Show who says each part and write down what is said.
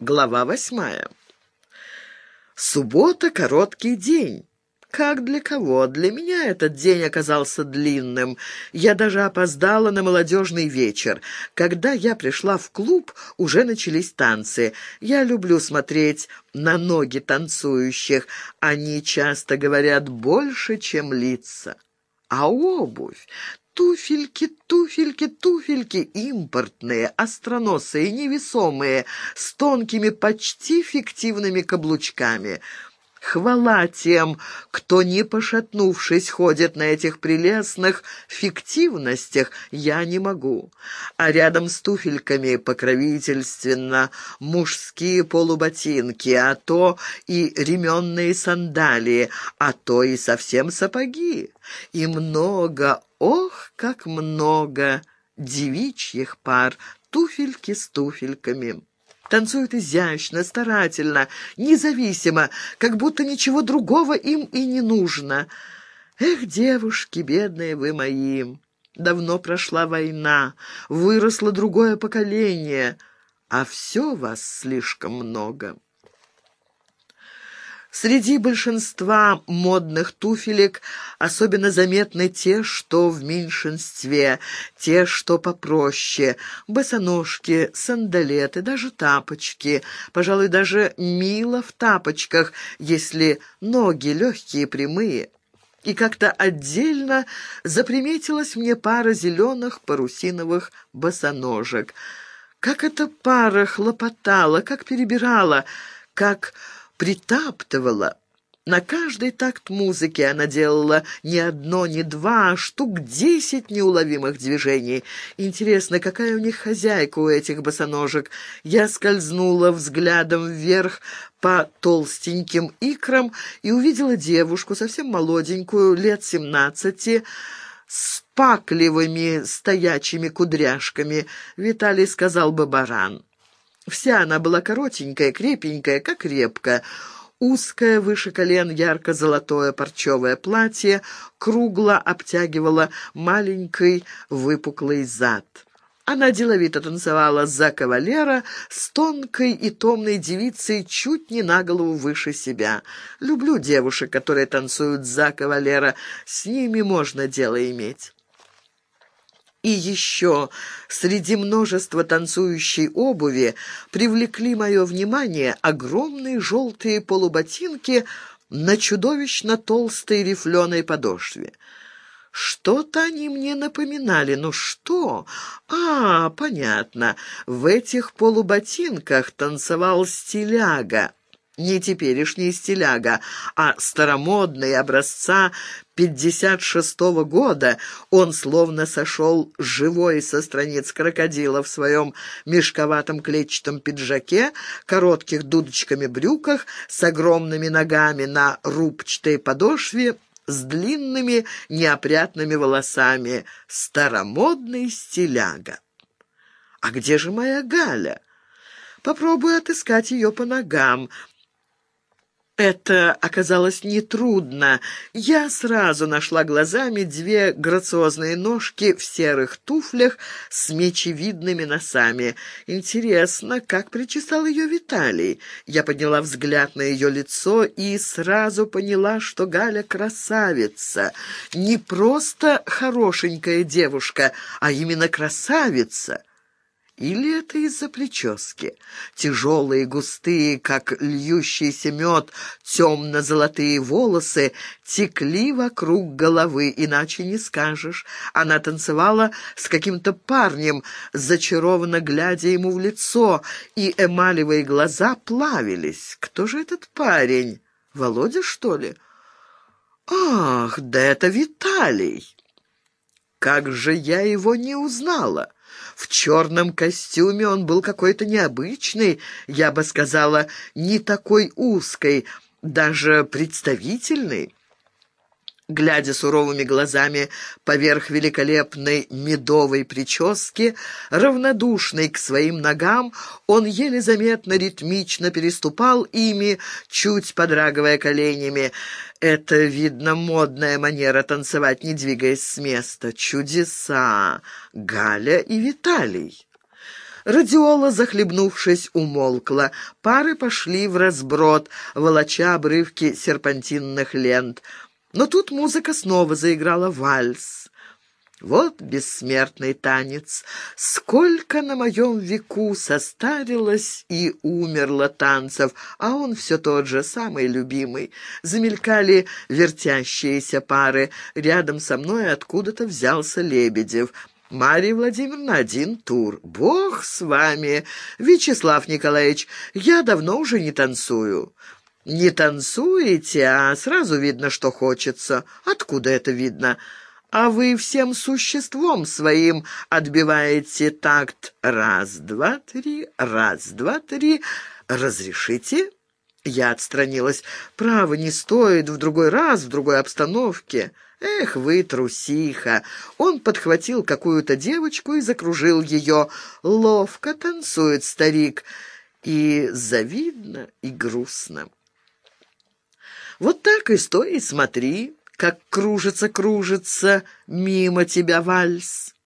Speaker 1: Глава восьмая. Суббота — короткий день. Как для кого? Для меня этот день оказался длинным. Я даже опоздала на молодежный вечер. Когда я пришла в клуб, уже начались танцы. Я люблю смотреть на ноги танцующих. Они часто говорят больше, чем лица. А обувь? Туфельки, туфельки, туфельки импортные, остроносые, невесомые, с тонкими, почти фиктивными каблучками — Хвала тем, кто, не пошатнувшись, ходит на этих прелестных фиктивностях, я не могу. А рядом с туфельками покровительственно мужские полуботинки, а то и ременные сандалии, а то и совсем сапоги. И много, ох, как много девичьих пар, туфельки с туфельками. Танцуют изящно, старательно, независимо, как будто ничего другого им и не нужно. Эх, девушки, бедные вы мои, давно прошла война, выросло другое поколение, а все вас слишком много». Среди большинства модных туфелек особенно заметны те, что в меньшинстве, те, что попроще, босоножки, сандалеты, даже тапочки. Пожалуй, даже мило в тапочках, если ноги легкие, прямые. И как-то отдельно заприметилась мне пара зеленых парусиновых босоножек. Как эта пара хлопотала, как перебирала, как притаптывала. На каждый такт музыки она делала не одно, не два, а штук десять неуловимых движений. Интересно, какая у них хозяйка у этих босоножек? Я скользнула взглядом вверх по толстеньким икрам и увидела девушку, совсем молоденькую, лет семнадцати, с пакливыми стоячими кудряшками. Виталий сказал бы баран. Вся она была коротенькая, крепенькая, как репка. Узкое выше колен ярко-золотое парчевое платье кругло обтягивало маленький выпуклый зад. Она деловито танцевала за кавалера с тонкой и томной девицей чуть не на голову выше себя. Люблю девушек, которые танцуют за кавалера, с ними можно дело иметь. И еще среди множества танцующей обуви привлекли мое внимание огромные желтые полуботинки на чудовищно толстой рифленой подошве. Что-то они мне напоминали. Ну что? А, понятно. В этих полуботинках танцевал стиляга не теперешний стиляга, а старомодный образца 56-го года. Он словно сошел живой со страниц крокодила в своем мешковатом клетчатом пиджаке, коротких дудочками брюках, с огромными ногами на рубчатой подошве, с длинными неопрятными волосами. Старомодный стиляга. «А где же моя Галя?» Попробую отыскать ее по ногам. Это оказалось нетрудно. Я сразу нашла глазами две грациозные ножки в серых туфлях с мечевидными носами. Интересно, как причесал ее Виталий? Я подняла взгляд на ее лицо и сразу поняла, что Галя красавица. Не просто хорошенькая девушка, а именно красавица. Или это из-за прически? Тяжелые, густые, как льющийся мед, темно-золотые волосы текли вокруг головы, иначе не скажешь. Она танцевала с каким-то парнем, зачарованно глядя ему в лицо, и эмалевые глаза плавились. Кто же этот парень? Володя, что ли? Ах, да это Виталий! Как же я его не узнала! В черном костюме он был какой-то необычный, я бы сказала, не такой узкой, даже представительный. Глядя суровыми глазами поверх великолепной медовой прически, равнодушный к своим ногам, он еле заметно ритмично переступал ими, чуть подрагивая коленями. Это, видно, модная манера танцевать, не двигаясь с места. Чудеса! Галя и Виталий. Радиола, захлебнувшись, умолкла. Пары пошли в разброд, волоча обрывки серпантинных лент. Но тут музыка снова заиграла вальс. Вот бессмертный танец. Сколько на моем веку состарилось и умерло танцев, а он все тот же, самый любимый. Замелькали вертящиеся пары. Рядом со мной откуда-то взялся Лебедев — Марья Владимировна, один тур. Бог с вами, Вячеслав Николаевич, я давно уже не танцую. Не танцуете, а сразу видно, что хочется. Откуда это видно? А вы всем существом своим отбиваете такт. Раз, два, три, раз, два, три. Разрешите? Я отстранилась. Право, не стоит в другой раз, в другой обстановке. Эх вы, трусиха! Он подхватил какую-то девочку и закружил ее. Ловко танцует старик. И завидно, и грустно. Вот так и стой и смотри, как кружится-кружится мимо тебя вальс.